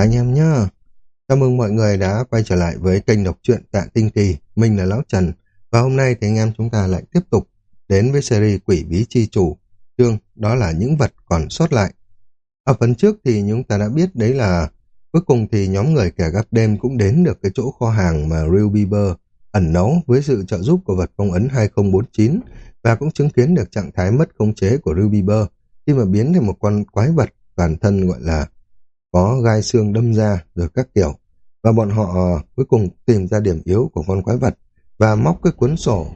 Anh em nhá. Chào mừng mọi người đã quay trở lại với kênh đọc truyện Tạ Tinh Kỳ. Mình là Lão Trần. Và hôm nay thì anh em chúng ta lại tiếp tục đến với series Quỷ Bí Chi Chủ. Chương, đó là những vật còn sót lại. Ở phần trước thì chúng ta đã biết đấy là cuối cùng thì nhóm người kẻ gác đêm cũng đến được cái chỗ kho hàng mà Real Bieber ẩn nấu với sự trợ giúp của vật phong ấn 2049 và cũng chứng kiến được trạng thái mất khống chế của Real Bieber khi mà biến thành một con quái vật toàn thân gọi là có gai xương đâm ra rồi các kiểu. Và bọn họ ờ, cuối cùng tìm ra điểm yếu của con quái vật và móc cái cuốn sổ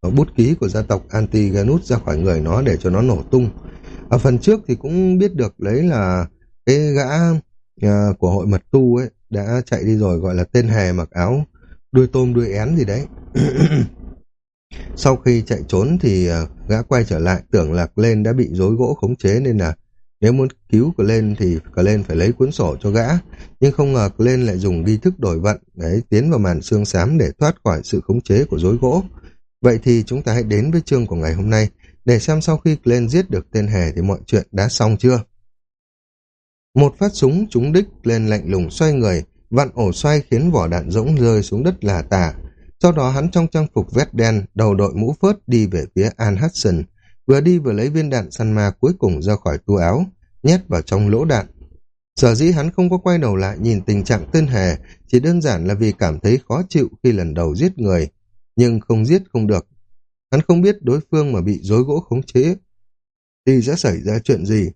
ở bút ký của gia tộc Antigonus ra khỏi người nó để cho nó nổ tung. Ở phần trước thì cũng biết được lấy là cái gã uh, của hội mật tu ấy đã chạy đi rồi gọi là tên hề mặc áo đuôi tôm đuôi én gì đấy. Sau khi chạy trốn thì uh, gã quay trở lại tưởng là lên đã bị rối gỗ khống chế nên là nếu muốn cứu Glenn thì Glenn phải lấy cuốn sổ cho gã, nhưng không ngờ Glenn lại dùng nghi thức đổi vận để tiến vào màn xương xám để thoát khỏi sự khống chế của rối gỗ. Vậy thì chúng ta hãy đến với chương của ngày hôm nay để xem sau khi Glenn giết được tên hề thì mọi chuyện đã xong chưa. Một phát súng trúng đích lên lạnh lùng xoay người, vặn ổ xoay khiến vỏ đạn rỗng rơi xuống đất là tả. Sau đó hắn trong trang phục vest đen, đầu đội mũ phớt đi về phía An Hudson, vừa đi vừa lấy viên đạn săn ma cuối cùng ra khỏi tu áo, nhét vào trong lỗ đạn. Sở dĩ hắn không có quay đầu lại nhìn tình trạng tên hề, chỉ đơn giản là vì cảm thấy khó chịu khi lần đầu giết người, nhưng không giết không được. Hắn không biết đối phương mà bị dối gỗ khống chế, thì sẽ xảy ra chuyện gì.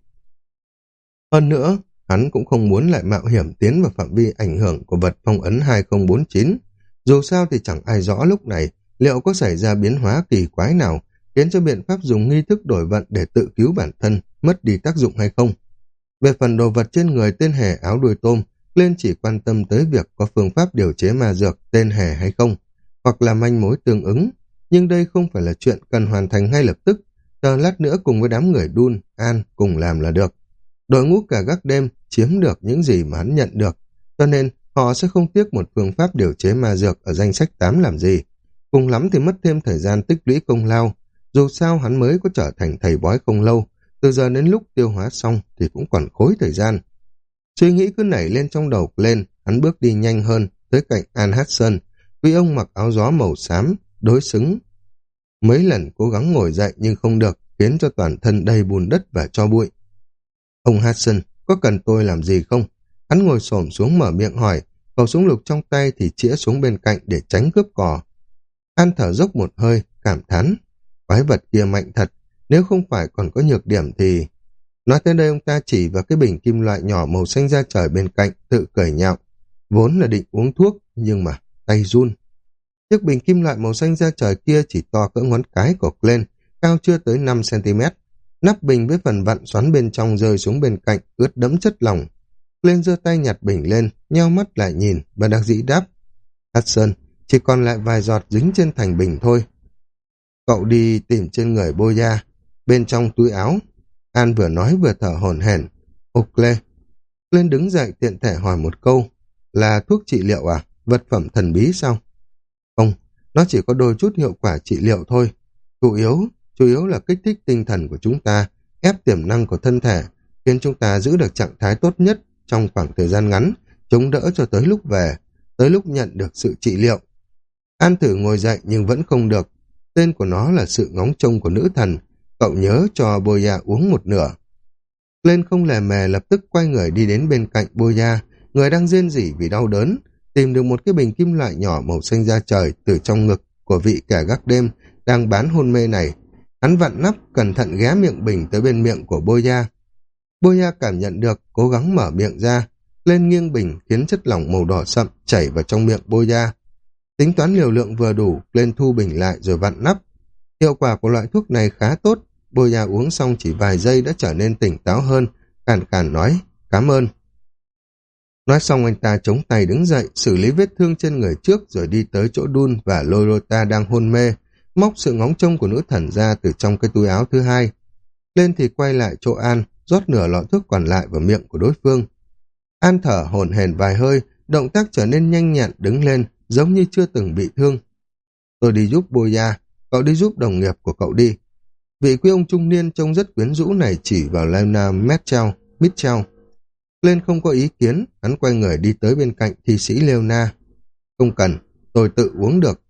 Hơn nữa, hắn cũng không muốn lại mạo hiểm tiến vào phạm vi ảnh hưởng của vật phong ấn 2049. Dù sao thì chẳng ai rõ lúc này liệu có xảy ra biến hóa kỳ quái nào khiến cho biện pháp dùng nghi thức đổi vận để tự cứu bản thân mất đi tác dụng hay không. Về phần đồ vật trên người tên hề áo đuôi tôm, lên chỉ quan tâm tới việc có phương pháp điều chế ma dược tên hề hay không, hoặc là manh mối tương ứng. Nhưng đây không phải là chuyện cần hoàn thành ngay lập tức, chờ lát nữa cùng với đám người đun, an cùng làm là được. Đội ngũ cả gác đêm chiếm được những gì mà hắn nhận được, cho nên họ sẽ không tiếc một phương pháp điều chế ma dược ở danh sách 8 làm gì. Cùng lắm thì mất thêm thời gian tích lũy công lao, dù sao hắn mới có trở thành thầy bói không lâu, từ giờ đến lúc tiêu hóa xong thì cũng còn khối thời gian. Suy nghĩ cứ nảy lên trong đầu lên, hắn bước đi nhanh hơn tới cạnh An Hudson, vì ông mặc áo gió màu xám, đối xứng. Mấy lần cố gắng ngồi dậy nhưng không được, khiến cho toàn thân đầy bùn đất và cho bụi. Ông Hudson, có cần tôi làm gì không? Hắn ngồi xổm xuống mở miệng hỏi, khẩu súng lục trong tay thì chĩa xuống bên cạnh để tránh cướp cỏ. An thở dốc một hơi, cảm thán. Quái vật kia mạnh thật, nếu không phải còn có nhược điểm thì... Nói tới đây ông ta chỉ vào cái bình kim loại nhỏ màu xanh da trời bên cạnh, tự cười nhạo. Vốn là định uống thuốc, nhưng mà tay run. Chiếc bình kim loại màu xanh da trời kia chỉ to cỡ ngón cái của Glenn, cao chưa tới 5cm. Nắp bình với phần vặn xoắn bên trong rơi xuống bên cạnh, ướt đẫm chất lỏng. Glenn giơ tay nhặt bình lên, nheo mắt lại nhìn, và đặc dĩ đáp. Hudson, chỉ còn lại vài giọt dính trên thành bình thôi. Cậu đi tìm trên người bôi da, bên trong túi áo. An vừa nói vừa thở hổn hển. Ô Lê. Lên đứng dậy tiện thể hỏi một câu. Là thuốc trị liệu à? Vật phẩm thần bí sao? Không, nó chỉ có đôi chút hiệu quả trị liệu thôi. Chủ yếu, chủ yếu là kích thích tinh thần của chúng ta, ép tiềm năng của thân thể, khiến chúng ta giữ được trạng thái tốt nhất trong khoảng thời gian ngắn, chống đỡ cho tới lúc về, tới lúc nhận được sự trị liệu. An thử ngồi dậy nhưng vẫn không được. Tên của nó là sự ngóng trông của nữ thần, Cậu nhớ cho Boya uống một nửa. Lên không lè mè lập tức quay người đi đến bên cạnh Boya, người đang rên rỉ vì đau đớn, tìm được một cái bình kim loại nhỏ màu xanh da trời từ trong ngực của vị kẻ gác đêm đang bán hôn mê này. Hắn vặn nắp, cẩn thận ghé miệng bình tới bên miệng của Boya. Boya cảm nhận được, cố gắng mở miệng ra, lên nghiêng bình khiến chất lỏng màu đỏ sậm chảy vào trong miệng Boya. Tính toán liều lượng vừa đủ, lên thu bình lại rồi vặn nắp. Hiệu quả của loại thuốc này khá tốt, Bôi nhà uống xong chỉ vài giây đã trở nên tỉnh táo hơn, cản cản nói, cảm ơn. Nói xong anh ta chống tay đứng dậy, xử lý vết thương trên người trước rồi đi tới chỗ đun và lôi đang hôn mê, móc sự ngóng trông của nữ thần ra từ trong cái túi áo thứ hai. Lên thì quay lại chỗ An, rót nửa lọ thuốc còn lại vào miệng của đối phương. An thở hồn hển vài hơi, động tác trở nên nhanh nhẹn đứng lên, giống như chưa từng bị thương. Tôi đi giúp Boya, cậu đi giúp đồng nghiệp của cậu đi. Vị quý ông trung niên trông rất quyến rũ này chỉ vào Lena Mitchell. Mitchell. Lên không có ý kiến, hắn quay người đi tới bên cạnh thi sĩ Leona. Không cần, tôi tự uống được.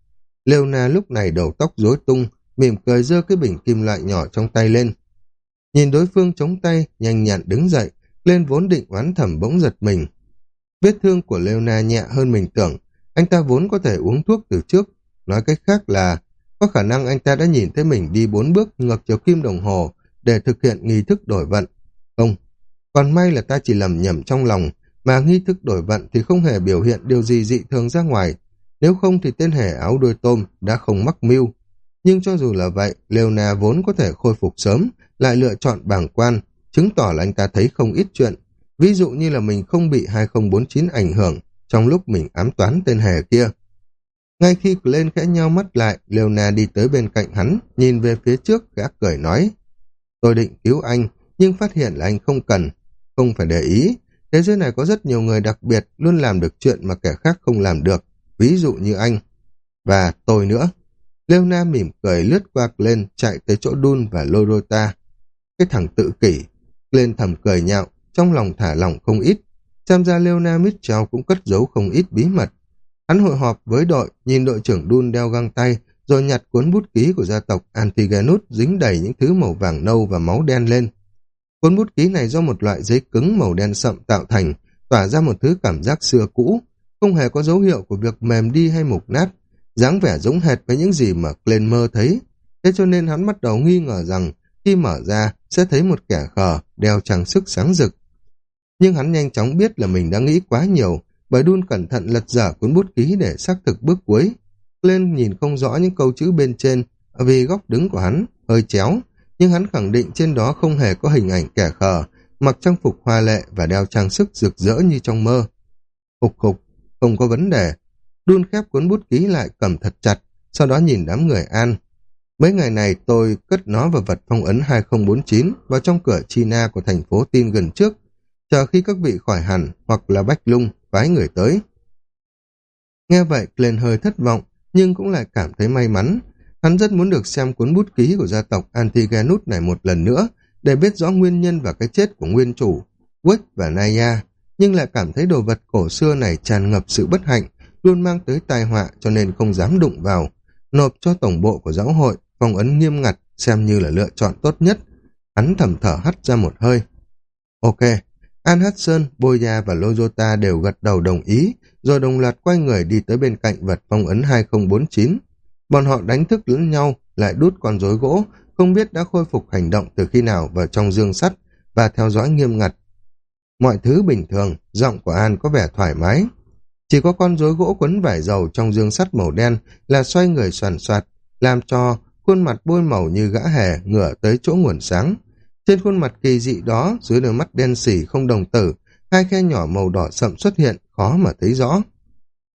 Leona lúc này đầu tóc rối tung, mỉm cười giơ cái bình kim loại nhỏ trong tay lên. Nhìn đối phương chống tay, nhanh nhẹn đứng dậy, lên vốn định oán thầm bỗng giật mình. Vết thương của Leona nhẹ hơn mình tưởng, anh ta vốn có thể uống thuốc từ trước. Nói cách khác là, có khả năng anh ta đã nhìn thấy mình đi bốn bước ngược chiều kim đồng hồ để thực hiện nghi thức đổi vận. Không, còn may là ta chỉ lầm nhầm trong lòng, mà nghi thức đổi vận thì không hề biểu hiện điều gì dị thường ra ngoài. Nếu không thì tên hề áo đuôi tôm đã không mắc mưu. Nhưng cho dù là vậy, Leona vốn có thể khôi phục sớm, lại lựa chọn bảng quan, chứng tỏ là anh ta thấy không ít chuyện. Ví dụ như là mình không bị 2049 ảnh hưởng trong lúc mình ám toán tên hề kia. Ngay khi lên khẽ nhau mắt lại, Leona đi tới bên cạnh hắn, nhìn về phía trước, gã cười nói. Tôi định cứu anh, nhưng phát hiện là anh không cần, không phải để ý. Thế giới này có rất nhiều người đặc biệt luôn làm được chuyện mà kẻ khác không làm được, ví dụ như anh. Và tôi nữa. Leona mỉm cười lướt qua lên chạy tới chỗ Dun và Lorota. Cái thằng tự kỷ. Lên thầm cười nhạo, trong lòng thả lỏng không ít. Tham gia Leona Mitchell cũng cất giấu không ít bí mật. Hắn hội họp với đội, nhìn đội trưởng Dun đeo găng tay, rồi nhặt cuốn bút ký của gia tộc Antigenus dính đầy những thứ màu vàng nâu và máu đen lên. Cuốn bút ký này do một loại giấy cứng màu đen sậm tạo thành, tỏa ra một thứ cảm giác xưa cũ, không hề có dấu hiệu của việc mềm đi hay mục nát, dáng vẻ giống hệt với những gì mà Glenn mơ thấy. Thế cho nên hắn bắt đầu nghi ngờ rằng khi mở ra sẽ thấy một kẻ khờ đeo trang sức sáng rực. Nhưng hắn nhanh chóng biết là mình đã nghĩ quá nhiều, bởi đun cẩn thận lật dở cuốn bút ký để xác thực bước cuối. Glenn nhìn không rõ những câu chữ bên trên vì góc đứng của hắn hơi chéo, nhưng hắn khẳng định trên đó không hề có hình ảnh kẻ khờ, mặc trang phục hoa lệ và đeo trang sức rực rỡ như trong mơ. Hục hục, không có vấn đề. Đun khép cuốn bút ký lại cầm thật chặt, sau đó nhìn đám người an. Mấy ngày này tôi cất nó vào vật phong ấn 2049 vào trong cửa China của thành phố tin gần trước, chờ khi các vị khỏi hẳn hoặc là Bách Lung phái người tới. Nghe vậy, Glenn hơi thất vọng, nhưng cũng lại cảm thấy may mắn. Hắn rất muốn được xem cuốn bút ký của gia tộc Antigenus này một lần nữa, để biết rõ nguyên nhân và cái chết của nguyên chủ, Wick và Naya, nhưng lại cảm thấy đồ vật cổ xưa này tràn ngập sự bất hạnh, luôn mang tới tai họa cho nên không dám đụng vào. Nộp cho tổng bộ của giáo hội, phong ấn nghiêm ngặt, xem như là lựa chọn tốt nhất. Hắn thầm thở hắt ra một hơi. Ok, An Hudson, Boya và Lojota đều gật đầu đồng ý, rồi đồng loạt quay người đi tới bên cạnh vật phong ấn 2049. Bọn họ đánh thức lẫn nhau, lại đút con rối gỗ, không biết đã khôi phục hành động từ khi nào vào trong dương sắt và theo dõi nghiêm ngặt. Mọi thứ bình thường, giọng của An có vẻ thoải mái. Chỉ có con rối gỗ quấn vải dầu trong dương sắt màu đen là xoay người soàn soạt, làm cho khuôn mặt bôi màu như gã hề ngửa tới chỗ nguồn sáng. Trên khuôn mặt kỳ dị đó, dưới đôi mắt đen xỉ không đồng tử, hai khe nhỏ màu đỏ sậm xuất hiện, khó mà thấy rõ.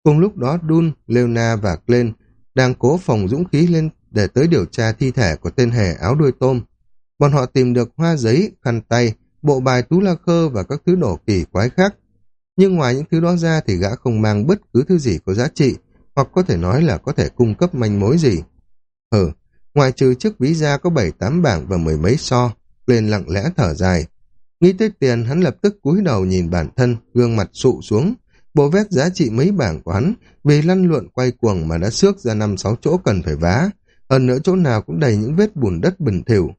Cùng lúc đó Dun, Leona và Glenn đang cố phòng dũng khí lên để tới điều tra thi thể của tên hề áo đuôi tôm. Bọn họ tìm được hoa giấy, khăn tay, bộ bài tú la khơ và các thứ đổ kỳ quái khác. Nhưng ngoài những thứ đó ra thì gã không mang bất cứ thứ gì có giá trị, hoặc có thể nói là có thể cung cấp manh mối gì. Hừ, ngoài trừ chiếc ví da có bảy tám bảng và mười mấy so, lên lặng lẽ thở dài. Nghĩ tới tiền, hắn lập tức cúi đầu nhìn bản thân, gương mặt sụ xuống. Bộ vét giá trị mấy bảng của hắn, vì lăn luộn quay cuồng mà đã xước ra năm sáu chỗ cần phải vá. Hơn nữa chỗ nào cũng đầy những vết bùn đất bình thỉu.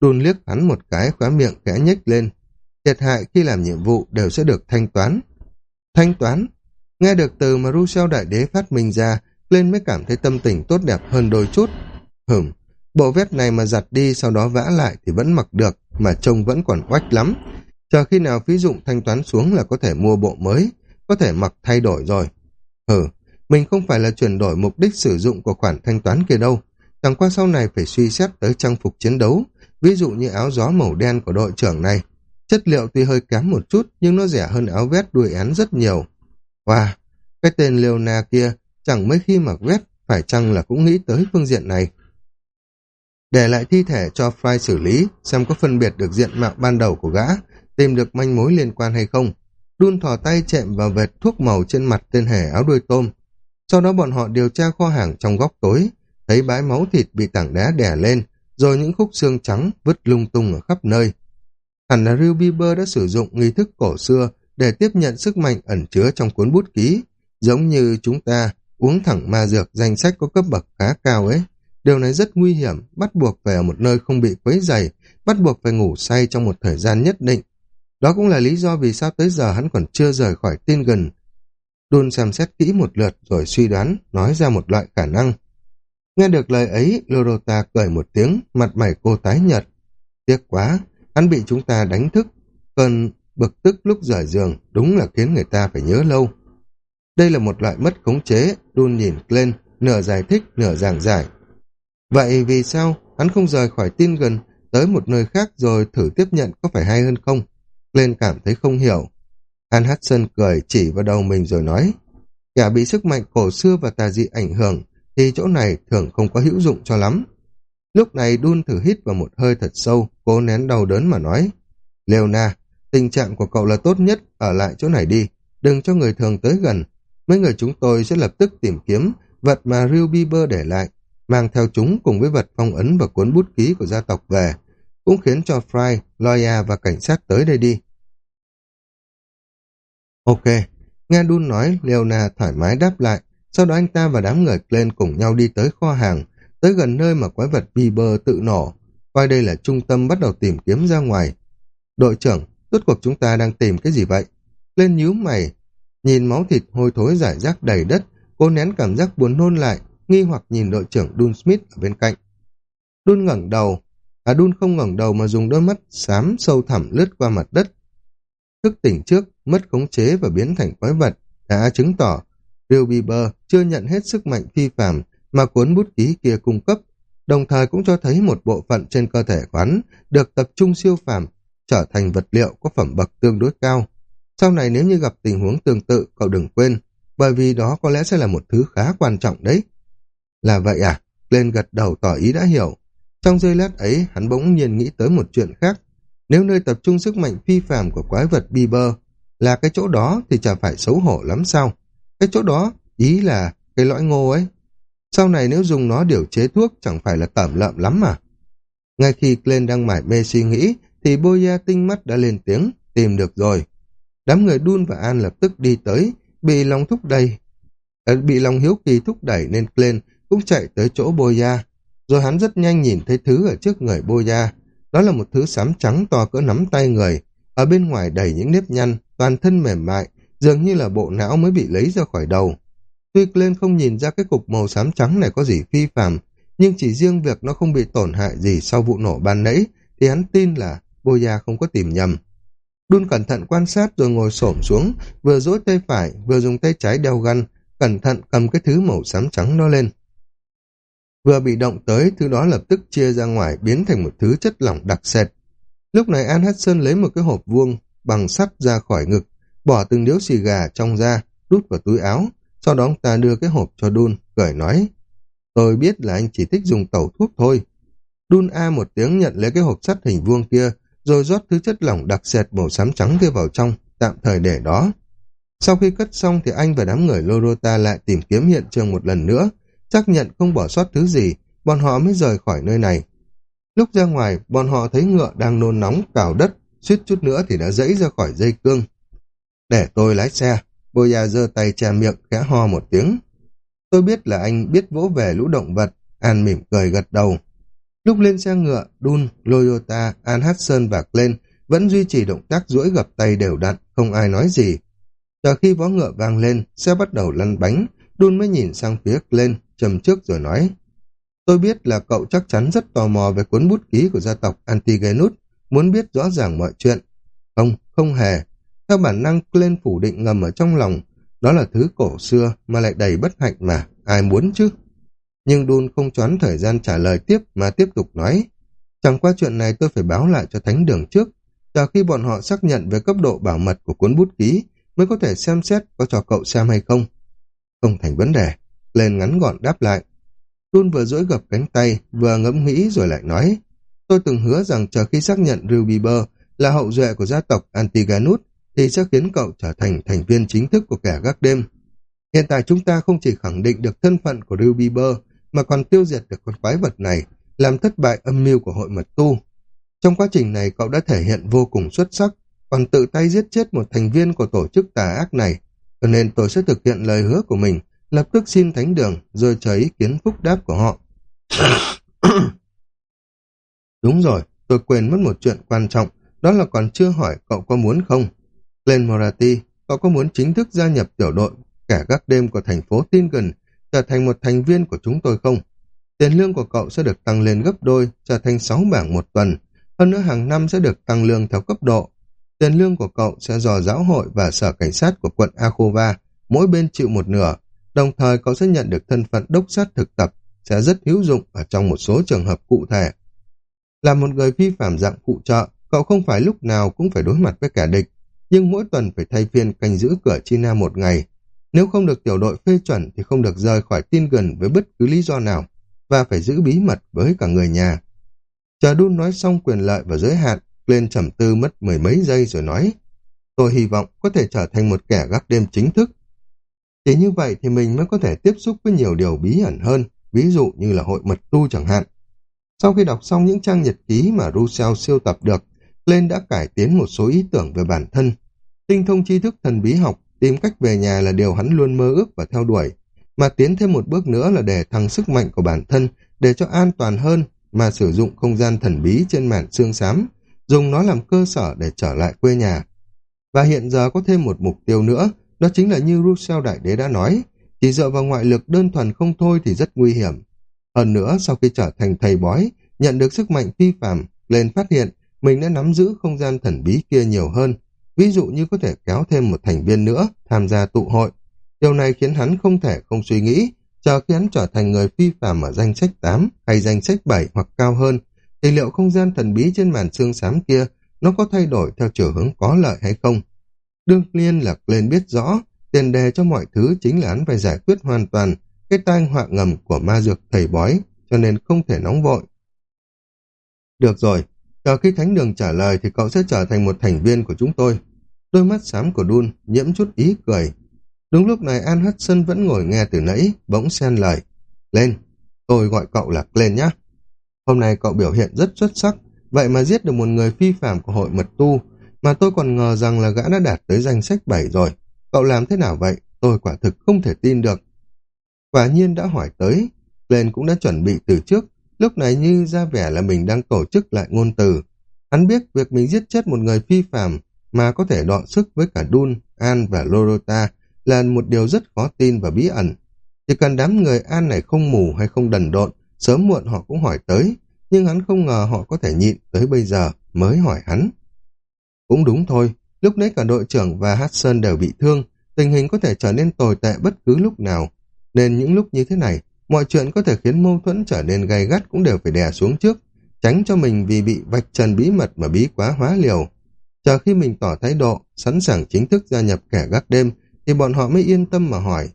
Đun liếc hắn một cái khóa miệng khẽ nhếch lên. Thiệt hại khi làm nhiệm vụ đều sẽ được thanh toán. Thanh toán? Nghe được từ mà Rousseau đại đế phát minh ra, lên mới cảm thấy tâm tình tốt đẹp hơn đôi chút. Hửm, Bộ vest này mà giặt đi sau đó vã lại thì vẫn mặc được, mà trông vẫn còn oách lắm. Chờ khi nào phí dụng thanh toán xuống là có thể mua bộ mới, có thể mặc thay đổi rồi. Ừ, mình không phải là chuyển đổi mục đích sử dụng của khoản thanh toán kia đâu. Chẳng qua sau này phải suy xét tới trang phục chiến đấu, ví dụ như áo gió màu đen của đội trưởng này. Chất liệu tuy hơi kém một chút nhưng nó rẻ hơn áo vest đuôi án rất nhiều. Wow, cái tên Leona kia chẳng mấy khi mặc vest phải chăng là cũng nghĩ tới phương diện này để lại thi thể cho Fry xử lý, xem có phân biệt được diện mạo ban đầu của gã, tìm được manh mối liên quan hay không. Đun thò tay chạm vào vệt thuốc màu trên mặt tên hề áo đuôi tôm. Sau đó bọn họ điều tra kho hàng trong góc tối, thấy bãi máu thịt bị tảng đá đè lên, rồi những khúc xương trắng vứt lung tung ở khắp nơi. Hẳn là Ryu Bieber đã sử dụng nghi thức cổ xưa để tiếp nhận sức mạnh ẩn chứa trong cuốn bút ký, giống như chúng ta uống thẳng ma dược danh sách có cấp bậc khá cao ấy. Điều này rất nguy hiểm, bắt buộc phải ở một nơi không bị quấy dày, bắt buộc phải ngủ say trong một thời gian nhất định. Đó cũng là lý do vì sao tới giờ hắn còn chưa rời khỏi tin gần. Đun xem xét kỹ một lượt rồi suy đoán, nói ra một loại khả năng. Nghe được lời ấy, Lorota cười một tiếng, mặt mày cô tái nhợt. Tiếc quá, hắn bị chúng ta đánh thức. Cơn bực tức lúc rời giường đúng là khiến người ta phải nhớ lâu. Đây là một loại mất khống chế, đun nhìn lên, nửa giải thích, nửa giảng giải. Vậy vì sao hắn không rời khỏi tin gần tới một nơi khác rồi thử tiếp nhận có phải hay hơn không? Lên cảm thấy không hiểu. An Hudson cười chỉ vào đầu mình rồi nói, kẻ bị sức mạnh cổ xưa và tà dị ảnh hưởng thì chỗ này thường không có hữu dụng cho lắm. Lúc này đun thử hít vào một hơi thật sâu, cố nén đau đớn mà nói, Leona, tình trạng của cậu là tốt nhất, ở lại chỗ này đi, đừng cho người thường tới gần. Mấy người chúng tôi sẽ lập tức tìm kiếm vật mà Ryu Bieber để lại, mang theo chúng cùng với vật phong ấn và cuốn bút ký của gia tộc về, cũng khiến cho Fry, Loya và cảnh sát tới đây đi. Ok, nghe Đun nói, Leona thoải mái đáp lại, sau đó anh ta và đám người lên cùng nhau đi tới kho hàng, tới gần nơi mà quái vật Bieber tự nổ, coi đây là trung tâm bắt đầu tìm kiếm ra ngoài. Đội trưởng, rốt cuộc chúng ta đang tìm cái gì vậy? Lên nhíu mày, nhìn máu thịt hôi thối rải rác đầy đất, cô nén cảm giác buồn nôn lại, nghi hoặc nhìn đội trưởng Dun Smith ở bên cạnh. Dun ngẩng đầu, à Dun không ngẩng đầu mà dùng đôi mắt xám sâu thẳm lướt qua mặt đất. Thức tỉnh trước, mất khống chế và biến thành quái vật, đã chứng tỏ Bill Bieber chưa nhận hết sức mạnh phi phàm mà cuốn bút ký kia cung cấp, đồng thời cũng cho thấy một bộ phận trên cơ thể quán được tập trung siêu phàm, trở thành vật liệu có phẩm bậc tương đối cao. Sau này nếu như gặp tình huống tương tự, cậu đừng quên, bởi vì đó có lẽ sẽ là một thứ khá quan trọng đấy. Là vậy à? Lên gật đầu tỏ ý đã hiểu. Trong giây lát ấy, hắn bỗng nhiên nghĩ tới một chuyện khác. Nếu nơi tập trung sức mạnh phi phàm của quái vật Bieber là cái chỗ đó thì chả phải xấu hổ lắm sao? Cái chỗ đó, ý là cái lõi ngô ấy. Sau này nếu dùng nó điều chế thuốc chẳng phải là tẩm lợm lắm mà. Ngay khi Glenn đang mải mê suy nghĩ, thì Boya tinh mắt đã lên tiếng, tìm được rồi. Đám người Đun và An lập tức đi tới, bị lòng thúc đẩy. À, bị lòng hiếu kỳ thúc đẩy nên Glenn cũng chạy tới chỗ Boya. Rồi hắn rất nhanh nhìn thấy thứ ở trước người Boya. Đó là một thứ sám trắng to cỡ nắm tay người. Ở bên ngoài đầy những nếp nhăn, toàn thân mềm mại, dường như là bộ não mới bị lấy ra khỏi đầu. Tuy lên không nhìn ra cái cục màu xám trắng này có gì phi phàm, nhưng chỉ riêng việc nó không bị tổn hại gì sau vụ nổ ban nãy, thì hắn tin là Boya không có tìm nhầm. Đun cẩn thận quan sát rồi ngồi xổm xuống, vừa dối tay phải, vừa dùng tay trái đeo găng, cẩn thận cầm cái thứ màu xám trắng đó lên. Vừa bị động tới, thứ đó lập tức chia ra ngoài biến thành một thứ chất lỏng đặc sệt. Lúc này An Hudson lấy một cái hộp vuông bằng sắt ra khỏi ngực, bỏ từng điếu xì gà trong ra, đút vào túi áo, sau đó ông ta đưa cái hộp cho Đun, cười nói, tôi biết là anh chỉ thích dùng tẩu thuốc thôi. Đun A một tiếng nhận lấy cái hộp sắt hình vuông kia, rồi rót thứ chất lỏng đặc sệt màu xám trắng kia vào trong, tạm thời để đó. Sau khi cất xong thì anh và đám người Lorota lại tìm kiếm hiện trường một lần nữa, xác nhận không bỏ sót thứ gì, bọn họ mới rời khỏi nơi này. Lúc ra ngoài, bọn họ thấy ngựa đang nôn nóng cào đất, suýt chút nữa thì đã dẫy ra khỏi dây cương. Để tôi lái xe, Boya giơ tay che miệng, khẽ ho một tiếng. Tôi biết là anh biết vỗ về lũ động vật, An mỉm cười gật đầu. Lúc lên xe ngựa, Dun, Loyota, An Hudson và Glenn vẫn duy trì động tác duỗi gập tay đều đặn, không ai nói gì. Chờ khi vó ngựa vang lên, xe bắt đầu lăn bánh, Dun mới nhìn sang phía Glenn, trầm trước rồi nói. Tôi biết là cậu chắc chắn rất tò mò về cuốn bút ký của gia tộc Antigenus, muốn biết rõ ràng mọi chuyện. Không, không hề. Theo bản năng lên phủ định ngầm ở trong lòng, đó là thứ cổ xưa mà lại đầy bất hạnh mà, ai muốn chứ? Nhưng Đun không choán thời gian trả lời tiếp mà tiếp tục nói. Chẳng qua chuyện này tôi phải báo lại cho thánh đường trước, chờ khi bọn họ xác nhận về cấp độ bảo mật của cuốn bút ký mới có thể xem xét có cho cậu xem hay không. Không thành vấn đề, lên ngắn gọn đáp lại. Đun vừa duỗi gập cánh tay, vừa ngẫm nghĩ rồi lại nói. Tôi từng hứa rằng chờ khi xác nhận Ruby Bird là hậu duệ của gia tộc Antiganus thì sẽ khiến cậu trở thành thành viên chính thức của kẻ gác đêm. Hiện tại chúng ta không chỉ khẳng định được thân phận của Ruby Bird mà còn tiêu diệt được con quái vật này, làm thất bại âm mưu của hội mật tu. Trong quá trình này cậu đã thể hiện vô cùng xuất sắc, còn tự tay giết chết một thành viên của tổ chức tà ác này, cho nên tôi sẽ thực hiện lời hứa của mình, lập tức xin thánh đường, rồi chờ ý kiến phúc đáp của họ. Đúng rồi, tôi quên mất một chuyện quan trọng, đó là còn chưa hỏi cậu có muốn không. Glenn Morati, cậu có muốn chính thức gia nhập tiểu đội cả các đêm của thành phố Tingen, trở thành một thành viên của chúng tôi không? Tiền lương của cậu sẽ được tăng lên gấp đôi, trở thành 6 bảng một tuần. Hơn nữa hàng năm sẽ được tăng lương theo cấp độ. Tiền lương của cậu sẽ do giáo hội và sở cảnh sát của quận Akhova, mỗi bên chịu một nửa. Đồng thời cậu sẽ nhận được thân phận đốc sát thực tập, sẽ rất hữu dụng ở trong một số trường hợp cụ thể. Là một người vi phạm dạng phụ trợ, cậu không phải lúc nào cũng phải đối mặt với kẻ địch, nhưng mỗi tuần phải thay phiên canh giữ cửa China một ngày. Nếu không được tiểu đội phê chuẩn thì không được rời khỏi tin gần với bất cứ lý do nào và phải giữ bí mật với cả người nhà. Chờ đun nói xong quyền lợi và giới hạn, lên trầm tư mất mười mấy giây rồi nói Tôi hy vọng có thể trở thành một kẻ gác đêm chính thức. Chỉ như vậy thì mình mới có thể tiếp xúc với nhiều điều bí ẩn hơn, ví dụ như là hội mật tu chẳng hạn. Sau khi đọc xong những trang nhật ký mà Russell siêu tập được, lên đã cải tiến một số ý tưởng về bản thân. Tinh thông tri thức thần bí học, tìm cách về nhà là điều hắn luôn mơ ước và theo đuổi, mà tiến thêm một bước nữa là để thăng sức mạnh của bản thân, để cho an toàn hơn mà sử dụng không gian thần bí trên mảng xương xám, dùng nó làm cơ sở để trở lại quê nhà. Và hiện giờ có thêm một mục tiêu nữa, đó chính là như Rousseau Đại Đế đã nói, chỉ dựa vào ngoại lực đơn thuần không thôi thì rất nguy hiểm. Hơn nữa, sau khi trở thành thầy bói, nhận được sức mạnh phi phàm, lên phát hiện mình đã nắm giữ không gian thần bí kia nhiều hơn, ví dụ như có thể kéo thêm một thành viên nữa tham gia tụ hội. Điều này khiến hắn không thể không suy nghĩ, chờ khi hắn trở thành người phi phàm ở danh sách 8 hay danh sách 7 hoặc cao hơn, thì liệu không gian thần bí trên màn xương xám kia nó có thay đổi theo chiều hướng có lợi hay không? Đương nhiên là lên biết rõ, tiền đề cho mọi thứ chính là hắn phải giải quyết hoàn toàn cái tai họa ngầm của ma dược thầy bói, cho nên không thể nóng vội. Được rồi, chờ khi Thánh Đường trả lời thì cậu sẽ trở thành một thành viên của chúng tôi. Đôi mắt xám của Đun nhiễm chút ý cười. Đúng lúc này An Hudson vẫn ngồi nghe từ nãy, bỗng xen lời. Lên, tôi gọi cậu là lên nhé. Hôm nay cậu biểu hiện rất xuất sắc, vậy mà giết được một người phi phạm của hội mật tu, mà tôi còn ngờ rằng là gã đã đạt tới danh sách 7 rồi. Cậu làm thế nào vậy? Tôi quả thực không thể tin được. Quả nhiên đã hỏi tới, lên cũng đã chuẩn bị từ trước, lúc này như ra vẻ là mình đang tổ chức lại ngôn từ. Hắn biết việc mình giết chết một người phi phạm mà có thể đọ sức với cả Dun, An và Lorota là một điều rất khó tin và bí ẩn. Chỉ cần đám người An này không mù hay không đần độn, sớm muộn họ cũng hỏi tới, nhưng hắn không ngờ họ có thể nhịn tới bây giờ mới hỏi hắn. Cũng đúng thôi, lúc nãy cả đội trưởng và Hudson đều bị thương, tình hình có thể trở nên tồi tệ bất cứ lúc nào. Nên những lúc như thế này, mọi chuyện có thể khiến mâu thuẫn trở nên gay gắt cũng đều phải đè xuống trước, tránh cho mình vì bị vạch trần bí mật mà bí quá hóa liều. Chờ khi mình tỏ thái độ, sẵn sàng chính thức gia nhập kẻ gác đêm, thì bọn họ mới yên tâm mà hỏi.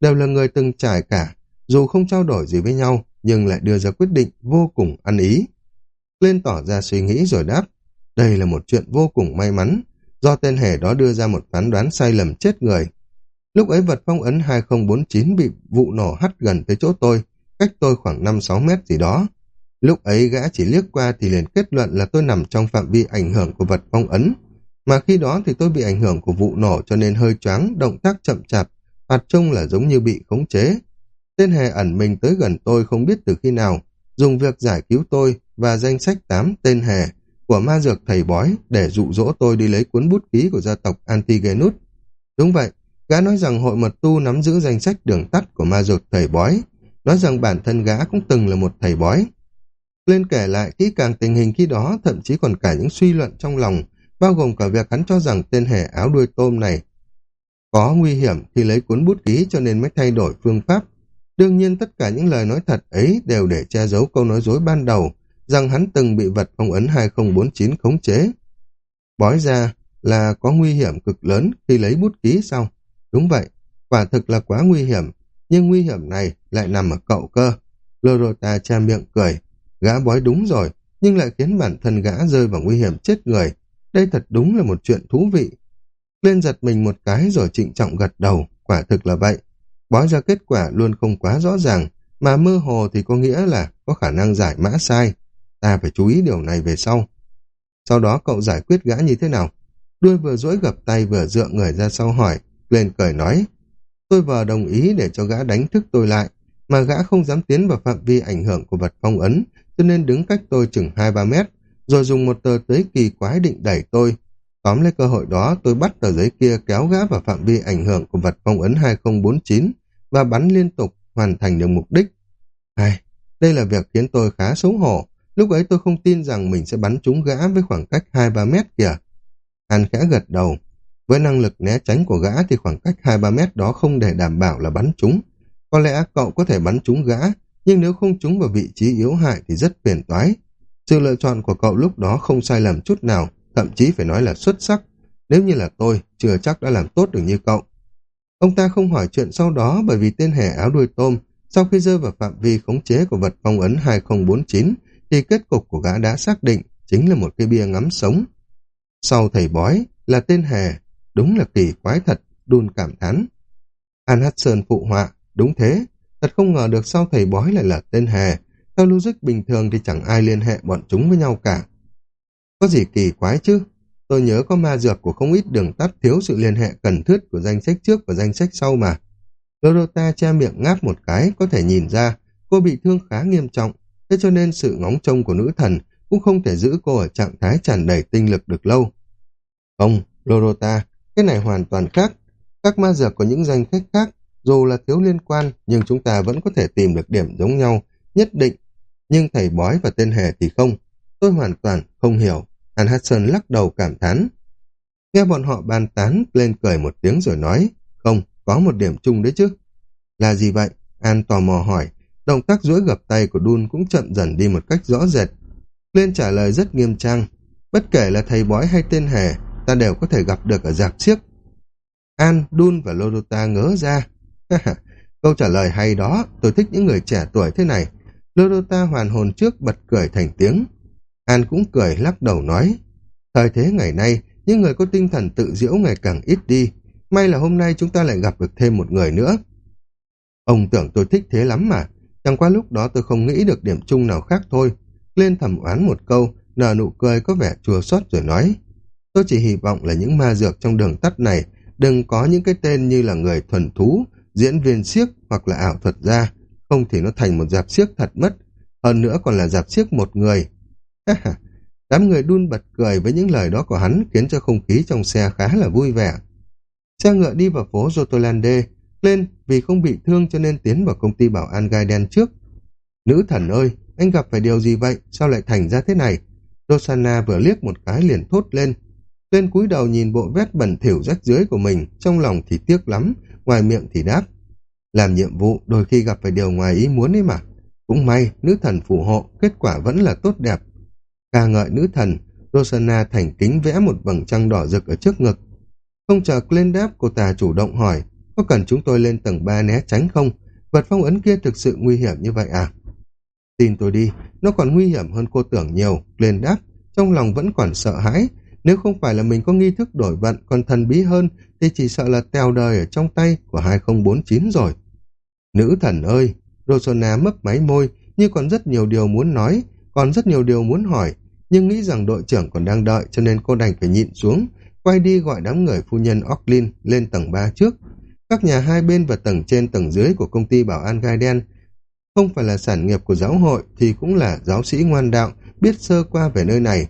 Đều là người từng trải cả, dù không trao đổi gì với nhau, nhưng lại đưa ra quyết định vô cùng ăn ý. Lên tỏ ra suy nghĩ rồi đáp, đây là một chuyện vô cùng may mắn, do tên hề đó đưa ra một phán đoán sai lầm chết người. Lúc ấy vật phong ấn 2049 bị vụ nổ hắt gần tới chỗ tôi, cách tôi khoảng 5-6 mét gì đó. Lúc ấy gã chỉ liếc qua thì liền kết luận là tôi nằm trong phạm vi ảnh hưởng của vật phong ấn. Mà khi đó thì tôi bị ảnh hưởng của vụ nổ cho nên hơi choáng, động tác chậm chạp, hoạt trông là giống như bị khống chế. Tên hề ẩn mình tới gần tôi không biết từ khi nào, dùng việc giải cứu tôi và danh sách 8 tên hề của ma dược thầy bói để dụ dỗ tôi đi lấy cuốn bút ký của gia tộc Antigenus. Đúng vậy, gã nói rằng hội mật tu nắm giữ danh sách đường tắt của ma dược thầy bói, nói rằng bản thân gã cũng từng là một thầy bói. Lên kể lại kỹ càng tình hình khi đó, thậm chí còn cả những suy luận trong lòng, bao gồm cả việc hắn cho rằng tên hề áo đuôi tôm này có nguy hiểm khi lấy cuốn bút ký cho nên mới thay đổi phương pháp. Đương nhiên tất cả những lời nói thật ấy đều để che giấu câu nói dối ban đầu, rằng hắn từng bị vật phong ấn 2049 khống chế. Bói ra là có nguy hiểm cực lớn khi lấy bút ký xong. Đúng vậy, quả thực là quá nguy hiểm, nhưng nguy hiểm này lại nằm ở cậu cơ. Lorota cha miệng cười, gã bói đúng rồi, nhưng lại khiến bản thân gã rơi vào nguy hiểm chết người. Đây thật đúng là một chuyện thú vị. Lên giật mình một cái rồi trịnh trọng gật đầu, quả thực là vậy. Bói ra kết quả luôn không quá rõ ràng, mà mơ hồ thì có nghĩa là có khả năng giải mã sai. Ta phải chú ý điều này về sau. Sau đó cậu giải quyết gã như thế nào? Đuôi vừa duỗi gập tay vừa dựa người ra sau hỏi, lên cười nói. Tôi vờ đồng ý để cho gã đánh thức tôi lại, mà gã không dám tiến vào phạm vi ảnh hưởng của vật phong ấn, cho nên đứng cách tôi chừng 2-3 mét, rồi dùng một tờ giấy kỳ quái định đẩy tôi. Tóm lấy cơ hội đó, tôi bắt tờ giấy kia kéo gã vào phạm vi ảnh hưởng của vật phong ấn 2049 và bắn liên tục, hoàn thành được mục đích. Ai, đây là việc khiến tôi khá xấu hổ. Lúc ấy tôi không tin rằng mình sẽ bắn trúng gã với khoảng cách 2-3 mét kìa. Hàn khẽ gật đầu. Với năng lực né tránh của gã thì khoảng cách 2-3 mét đó không để đảm bảo là bắn trúng. Có lẽ cậu có thể bắn trúng gã, nhưng nếu không trúng vào vị trí yếu hại thì rất phiền toái. Sự lựa chọn của cậu lúc đó không sai lầm chút nào, thậm chí phải nói là xuất sắc. Nếu như là tôi, chưa chắc đã làm tốt được như cậu. Ông ta không hỏi chuyện sau đó bởi vì tên hẻ áo đuôi tôm, sau khi rơi vào phạm vi khống chế của vật phong ấn 2049, thì kết cục của gã đã xác định chính là một cái bia ngắm sống. Sau thầy bói là tên hề, đúng là kỳ quái thật, đun cảm thán. An Hudson phụ họa, đúng thế, thật không ngờ được sau thầy bói lại là tên hề. Theo logic bình thường thì chẳng ai liên hệ bọn chúng với nhau cả. Có gì kỳ quái chứ? Tôi nhớ có ma dược của không ít đường tắt thiếu sự liên hệ cần thiết của danh sách trước và danh sách sau mà. Dorota che miệng ngáp một cái có thể nhìn ra cô bị thương khá nghiêm trọng, thế cho nên sự ngóng trông của nữ thần cũng không thể giữ cô ở trạng thái tràn đầy tinh lực được lâu. Không, Lorota, cái này hoàn toàn khác. Các ma dược có những danh khách khác, dù là thiếu liên quan, nhưng chúng ta vẫn có thể tìm được điểm giống nhau, nhất định. Nhưng thầy bói và tên hề thì không. Tôi hoàn toàn không hiểu. An Hudson lắc đầu cảm thán. Nghe bọn họ bàn tán, lên cười một tiếng rồi nói, không, có một điểm chung đấy chứ. Là gì vậy? An tò mò hỏi. Động tác duỗi gập tay của Đun cũng chậm dần đi một cách rõ rệt. Lên trả lời rất nghiêm trang. Bất kể là thầy bói hay tên hề, ta đều có thể gặp được ở giạc xiếc. An, Đun và Lodota ngớ ra. Câu trả lời hay đó, tôi thích những người trẻ tuổi thế này. Lodota hoàn hồn trước bật cười thành tiếng. An cũng cười lắc đầu nói. Thời thế ngày nay, những người có tinh thần tự diễu ngày càng ít đi. May là hôm nay chúng ta lại gặp được thêm một người nữa. Ông tưởng tôi thích thế lắm mà. Chẳng qua lúc đó tôi không nghĩ được điểm chung nào khác thôi. Lên thẩm oán một câu, nở nụ cười có vẻ chua xót rồi nói. Tôi chỉ hy vọng là những ma dược trong đường tắt này đừng có những cái tên như là người thuần thú, diễn viên siếc hoặc là ảo thuật gia, không thì nó thành một dạp siếc thật mất. Hơn nữa còn là dạp siếc một người. Đám người đun bật cười với những lời đó của hắn khiến cho không khí trong xe khá là vui vẻ. Xe ngựa đi vào phố Jotolande, lên vì không bị thương cho nên tiến vào công ty bảo an gai đen trước. Nữ thần ơi, anh gặp phải điều gì vậy? Sao lại thành ra thế này? Rosanna vừa liếc một cái liền thốt lên. Lên cúi đầu nhìn bộ vét bẩn thỉu rách dưới của mình, trong lòng thì tiếc lắm, ngoài miệng thì đáp. Làm nhiệm vụ đôi khi gặp phải điều ngoài ý muốn ấy mà. Cũng may, nữ thần phù hộ, kết quả vẫn là tốt đẹp. Ca ngợi nữ thần, Rosanna thành kính vẽ một vầng trăng đỏ rực ở trước ngực. Không chờ Glenn đáp, cô ta chủ động hỏi, có cần chúng tôi lên tầng 3 né tránh không? Vật phong ấn kia thực sự nguy hiểm như vậy à? Tin tôi đi, nó còn nguy hiểm hơn cô tưởng nhiều, Lên đáp, trong lòng vẫn còn sợ hãi. Nếu không phải là mình có nghi thức đổi vận còn thần bí hơn, thì chỉ sợ là tèo đời ở trong tay của 2049 rồi. Nữ thần ơi! Rosana mấp máy môi, như còn rất nhiều điều muốn nói, còn rất nhiều điều muốn hỏi, nhưng nghĩ rằng đội trưởng còn đang đợi cho nên cô đành phải nhịn xuống, quay đi gọi đám người phu nhân Ocklin lên tầng 3 trước. Các nhà hai bên và tầng trên tầng dưới của công ty bảo an gai đen không phải là sản nghiệp của giáo hội thì cũng là giáo sĩ ngoan đạo biết sơ qua về nơi này.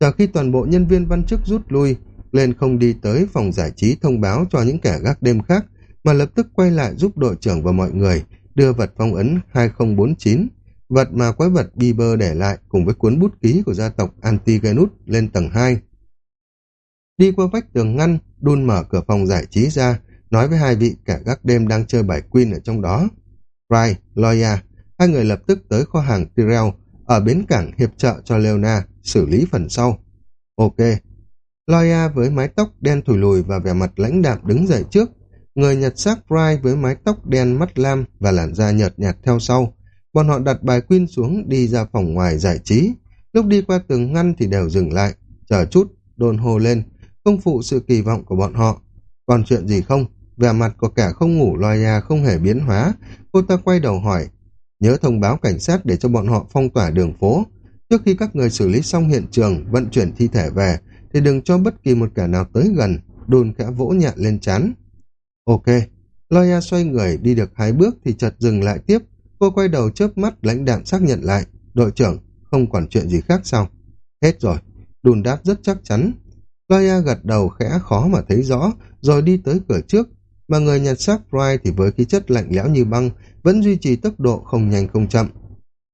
và khi toàn bộ nhân viên văn chức rút lui, lên không đi tới phòng giải trí thông báo cho những kẻ gác đêm khác, mà lập tức quay lại giúp đội trưởng và mọi người đưa vật phong ấn 2049, vật mà quái vật Bieber để lại cùng với cuốn bút ký của gia tộc Antigenus lên tầng 2. Đi qua vách tường ngăn, đun mở cửa phòng giải trí ra, nói với hai vị kẻ gác đêm đang chơi bài Queen ở trong đó. Fry, Loya, hai người lập tức tới kho hàng Tyrell ở bến cảng hiệp trợ cho Leona xử lý phần sau. Ok. Loya với mái tóc đen thủi lùi và vẻ mặt lãnh đạm đứng dậy trước. Người nhật xác Fry với mái tóc đen mắt lam và làn da nhợt nhạt theo sau. Bọn họ đặt bài Queen xuống đi ra phòng ngoài giải trí. Lúc đi qua tường ngăn thì đều dừng lại. Chờ chút, đồn hồ lên, không phụ sự kỳ vọng của bọn họ. Còn chuyện gì không? Vẻ mặt của kẻ không ngủ Loya không hề biến hóa. Cô ta quay đầu hỏi, nhớ thông báo cảnh sát để cho bọn họ phong tỏa đường phố. trước khi các người xử lý xong hiện trường vận chuyển thi thể về thì đừng cho bất kỳ một kẻ nào tới gần. Đùn khẽ vỗ nhẹ lên chán. Ok. Loya xoay người đi được hai bước thì chợt dừng lại tiếp. Cô quay đầu chớp mắt lãnh đạm xác nhận lại đội trưởng không còn chuyện gì khác sao? Hết rồi. Đùn đáp rất chắc chắn. Loya gật đầu khẽ khó mà thấy rõ rồi đi tới cửa trước mà người nhặt xác Fry thì với khí chất lạnh lẽo như băng, vẫn duy trì tốc độ không nhanh không chậm.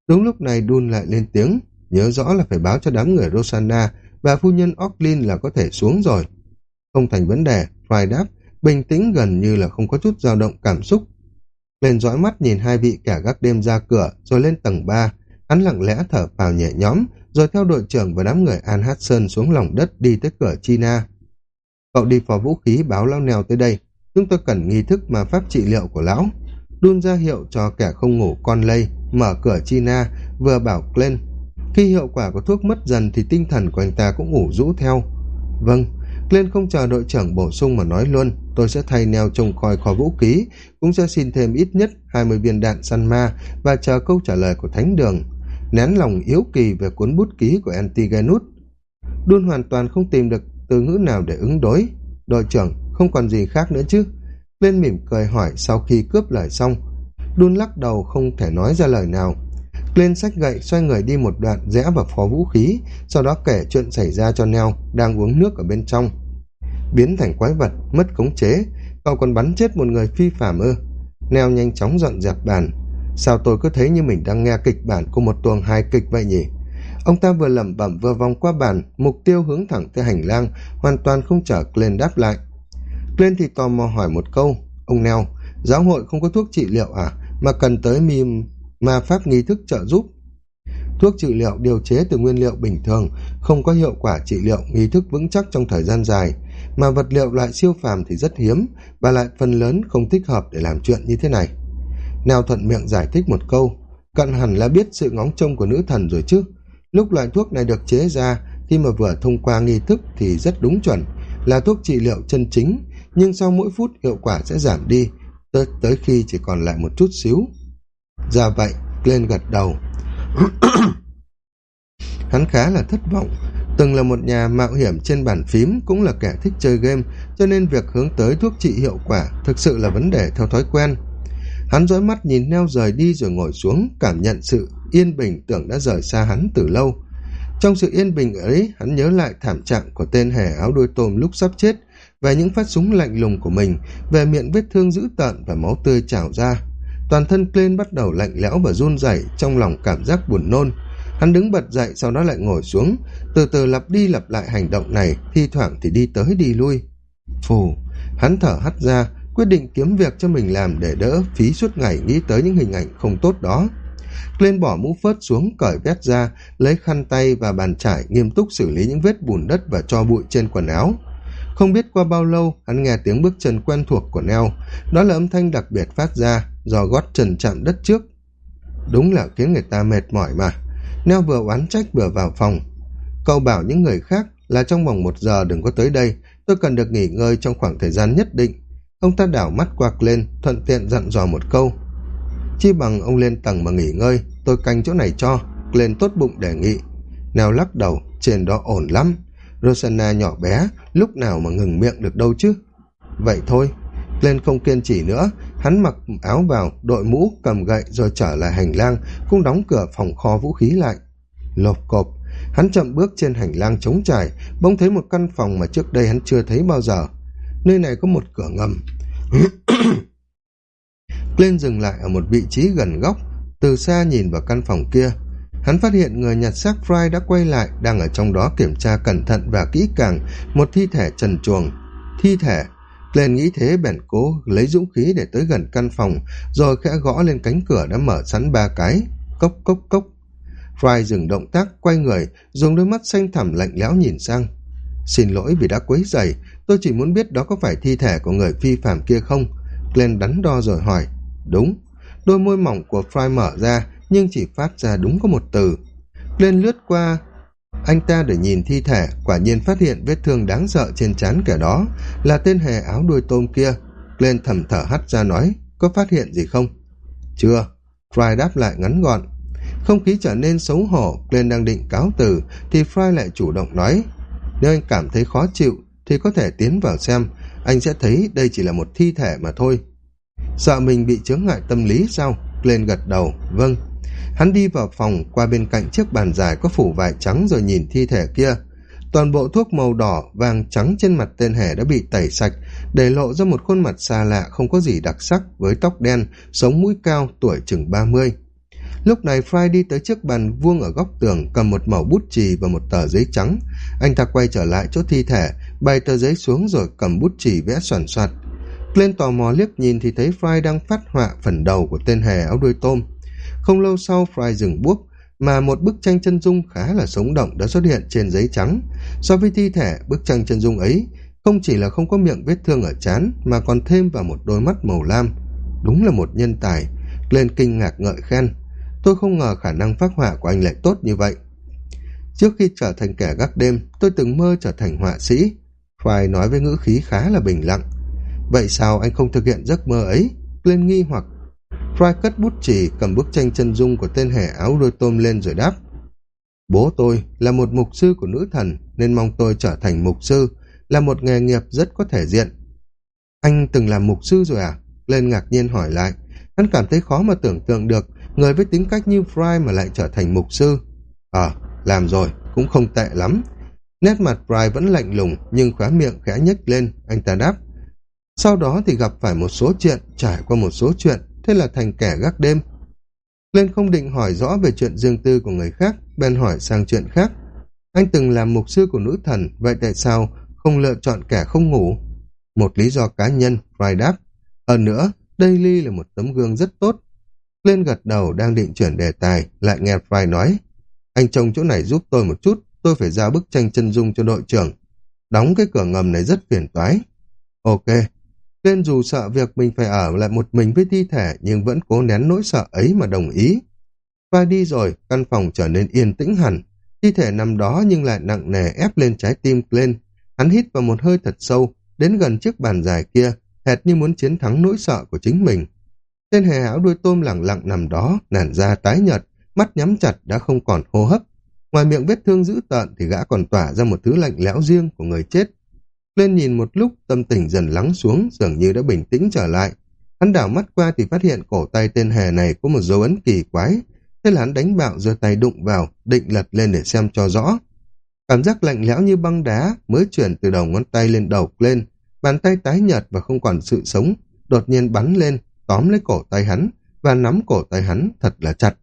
Đúng lúc này đun lại lên tiếng, nhớ rõ là phải báo cho đám người rosanna và phu nhân Ocklin là có thể xuống rồi. Không thành vấn đề Fry đáp, bình tĩnh gần như là không có chút dao động cảm xúc. Lên dõi mắt nhìn hai vị kẻ gác đêm ra cửa, rồi lên tầng ba. Hắn lặng lẽ thở phào nhẹ nhõm, rồi theo đội trưởng và đám người an hát sơn xuống lòng đất đi tới cửa china. Cậu đi phò vũ khí báo lao nèo tới đây chúng tôi cần nghi thức mà pháp trị liệu của lão. Đun ra hiệu cho kẻ không ngủ con lây, mở cửa china vừa bảo glenn khi hiệu quả của thuốc mất dần thì tinh thần của anh ta cũng ủ rũ theo. Vâng. Glenn không chờ đội trưởng bổ sung mà nói luôn, tôi sẽ thay neo trông coi kho vũ khí, cũng sẽ xin thêm ít nhất hai mươi viên đạn săn ma và chờ câu trả lời của thánh đường. Nén lòng yếu kỳ về cuốn bút ký của antigenus. Đun hoàn toàn không tìm được từ ngữ nào để ứng đối. Đội trưởng không còn gì khác nữa chứ. Lên mỉm cười hỏi sau khi cướp lời xong. Đun lắc đầu không thể nói ra lời nào. Lên sách gậy xoay người đi một đoạn rẽ vào phó vũ khí, sau đó kể chuyện xảy ra cho neo đang uống nước ở bên trong. Biến thành quái vật, mất khống chế, cậu còn bắn chết một người phi phạm ư. Neo nhanh chóng dọn dẹp bàn. Sao tôi cứ thấy như mình đang nghe kịch bản của một tuồng hài kịch vậy nhỉ? Ông ta vừa lẩm bẩm vừa vòng qua bàn, mục tiêu hướng thẳng tới hành lang, hoàn toàn không chở glenn đáp lại lên thì tò mò hỏi một câu, ông neo, giáo hội không có thuốc trị liệu à? Mà cần tới mì ma pháp nghi thức trợ giúp. Thuốc trị liệu điều chế từ nguyên liệu bình thường, không có hiệu quả trị liệu, nghi thức vững chắc trong thời gian dài. Mà vật liệu loại siêu phàm thì rất hiếm, và lại phần lớn không thích hợp để làm chuyện như thế này. Nào thuận miệng giải thích một câu, cận hẳn là biết sự ngóng trông của nữ thần rồi chứ. Lúc loại thuốc này được chế ra, khi mà vừa thông qua nghi thức thì rất đúng chuẩn, là thuốc trị liệu chân chính nhưng sau mỗi phút hiệu quả sẽ giảm đi tới, tới khi chỉ còn lại một chút xíu. Ra vậy lên gật đầu. Hắn khá là thất vọng. Từng là một nhà mạo hiểm trên bàn phím cũng là kẻ thích chơi game cho nên việc hướng tới thuốc trị hiệu quả thực sự là vấn đề theo thói quen. Hắn dõi mắt nhìn neo rời đi rồi ngồi xuống cảm nhận sự yên bình tưởng đã rời xa hắn từ lâu. Trong sự yên bình ấy hắn nhớ lại thảm trạng của tên hề áo đuôi tôm lúc sắp chết về những phát súng lạnh lùng của mình, về miệng vết thương dữ tợn và máu tươi trào ra. Toàn thân Glenn bắt đầu lạnh lẽo và run rẩy trong lòng cảm giác buồn nôn. Hắn đứng bật dậy sau đó lại ngồi xuống, từ từ lặp đi lặp lại hành động này, thi thoảng thì đi tới đi lui. Phù, hắn thở hắt ra, quyết định kiếm việc cho mình làm để đỡ phí suốt ngày nghĩ tới những hình ảnh không tốt đó. Lên bỏ mũ phớt xuống, cởi vét ra, lấy khăn tay và bàn trải nghiêm túc xử lý những vết bùn đất và cho bụi trên quần áo không biết qua bao lâu, hắn nghe tiếng bước chân quen thuộc của neo. Đó là âm thanh đặc biệt phát ra, do gót chân chạm đất trước. Đúng là khiến người ta mệt mỏi mà. Neo vừa oán trách vừa vào phòng. Cậu bảo những người khác là trong vòng một giờ đừng có tới đây. Tôi cần được nghỉ ngơi trong khoảng thời gian nhất định. Ông ta đảo mắt quạc lên, thuận tiện dặn dò một câu. Chi bằng ông lên tầng mà nghỉ ngơi, tôi canh chỗ này cho, lên tốt bụng đề nghị neo lắc đầu trên đó ổn lắm rosanna nhỏ bé, lúc nào mà ngừng miệng được đâu chứ? Vậy thôi lên không kiên trì nữa. Hắn mặc áo vào, đội mũ, cầm gậy rồi trở lại hành lang, cũng đóng cửa phòng kho vũ khí lại. Lộp cộp, hắn chậm bước trên hành lang trống trải, bỗng thấy một căn phòng mà trước đây hắn chưa thấy bao giờ. Nơi này có một cửa ngầm. Lên dừng lại ở một vị trí gần góc, từ xa nhìn vào căn phòng kia hắn phát hiện người nhặt xác fry đã quay lại, đang ở trong đó kiểm tra cẩn thận và kỹ càng một thi thể trần chuồng thi thể. Lên nghĩ thế bèn cố lấy dũng khí để tới gần căn phòng, rồi khẽ gõ lên cánh cửa đã mở sẵn ba cái. Cốc cốc cốc. Fry dừng động tác, quay người, dùng đôi mắt xanh thẳm lạnh lẽo nhìn sang. Xin lỗi vì đã quấy dày tôi chỉ muốn biết đó có phải thi thể của người phi phạm kia không? Glenn đắn đo rồi hỏi. Đúng. Đôi môi mỏng của fry mở ra nhưng chỉ phát ra đúng có một từ lên lướt qua anh ta để nhìn thi thể quả nhiên phát hiện vết thương đáng sợ trên trán kẻ đó là tên hề áo đuôi tôm kia lên thầm thở hắt ra nói có phát hiện gì không chưa fry đáp lại ngắn gọn Không khí trở nên xấu hổ, lên đang định cáo từ, thì Fry lại chủ động nói, nếu anh cảm thấy khó chịu, thì có thể tiến vào xem, anh sẽ thấy đây chỉ là một thi thể mà thôi. Sợ mình bị chướng ngại tâm lý sao? lên gật đầu, vâng. Hắn đi vào phòng, qua bên cạnh chiếc bàn dài có phủ vải trắng rồi nhìn thi thể kia. Toàn bộ thuốc màu đỏ, vàng trắng trên mặt tên hề đã bị tẩy sạch, để lộ ra một khuôn mặt xa lạ không có gì đặc sắc với tóc đen, sống mũi cao, tuổi chừng ba mươi. Lúc này Fry đi tới chiếc bàn vuông ở góc tường, cầm một mẩu bút chì và một tờ giấy trắng. Anh ta quay trở lại chỗ thi thể, bày tờ giấy xuống rồi cầm bút chì vẽ soàn soạt. Lên tò mò liếc nhìn thì thấy Fry đang phát họa phần đầu của tên hề áo đuôi tôm. Không lâu sau Fry dừng bút, mà một bức tranh chân dung khá là sống động đã xuất hiện trên giấy trắng. So với thi thể, bức tranh chân dung ấy không chỉ là không có miệng vết thương ở chán mà còn thêm vào một đôi mắt màu lam. Đúng là một nhân tài. Lên kinh ngạc ngợi khen. Tôi không ngờ khả năng phát họa của anh lại tốt như vậy. Trước khi trở thành kẻ gác đêm, tôi từng mơ trở thành họa sĩ. Fry nói với ngữ khí khá là bình lặng. Vậy sao anh không thực hiện giấc mơ ấy? Lên nghi hoặc Fry cất bút chỉ cầm bức tranh chân dung của tên hẻ áo đôi tôm lên rồi đáp. Bố tôi là một mục sư của nữ thần nên mong tôi trở thành mục sư, là một nghề nghiệp rất có thể diện. Anh từng làm mục sư rồi à? Lên ngạc nhiên hỏi lại. Hắn cảm thấy khó mà tưởng tượng được người với tính cách như Fry mà lại trở thành mục sư. Ờ, làm rồi, cũng không tệ lắm. Nét mặt Fry vẫn lạnh lùng nhưng khóa miệng khẽ nhếch lên, anh ta đáp. Sau đó thì gặp phải một số chuyện, trải qua một số chuyện, thế là thành kẻ gác đêm. Lên không định hỏi rõ về chuyện riêng tư của người khác, bèn hỏi sang chuyện khác. Anh từng làm mục sư của nữ thần, vậy tại sao không lựa chọn kẻ không ngủ? Một lý do cá nhân, Fry đáp. Hơn nữa, Daily là một tấm gương rất tốt. Lên gật đầu đang định chuyển đề tài, lại nghe Fry nói. Anh trông chỗ này giúp tôi một chút, tôi phải giao bức tranh chân dung cho đội trưởng. Đóng cái cửa ngầm này rất phiền toái. Ok, Tên dù sợ việc mình phải ở lại một mình với thi thể nhưng vẫn cố nén nỗi sợ ấy mà đồng ý. Và đi rồi, căn phòng trở nên yên tĩnh hẳn. Thi thể nằm đó nhưng lại nặng nề ép lên trái tim lên. Hắn hít vào một hơi thật sâu, đến gần chiếc bàn dài kia, hệt như muốn chiến thắng nỗi sợ của chính mình. Tên hề áo đuôi tôm lẳng lặng nằm đó, nản da tái nhợt, mắt nhắm chặt đã không còn hô hấp. Ngoài miệng vết thương dữ tợn thì gã còn tỏa ra một thứ lạnh lẽo riêng của người chết. Lên nhìn một lúc, tâm tình dần lắng xuống, dường như đã bình tĩnh trở lại. Hắn đảo mắt qua thì phát hiện cổ tay tên hề này có một dấu ấn kỳ quái. Thế là hắn đánh bạo giơ tay đụng vào, định lật lên để xem cho rõ. Cảm giác lạnh lẽo như băng đá mới chuyển từ đầu ngón tay lên đầu lên. Bàn tay tái nhợt và không còn sự sống, đột nhiên bắn lên, tóm lấy cổ tay hắn và nắm cổ tay hắn thật là chặt.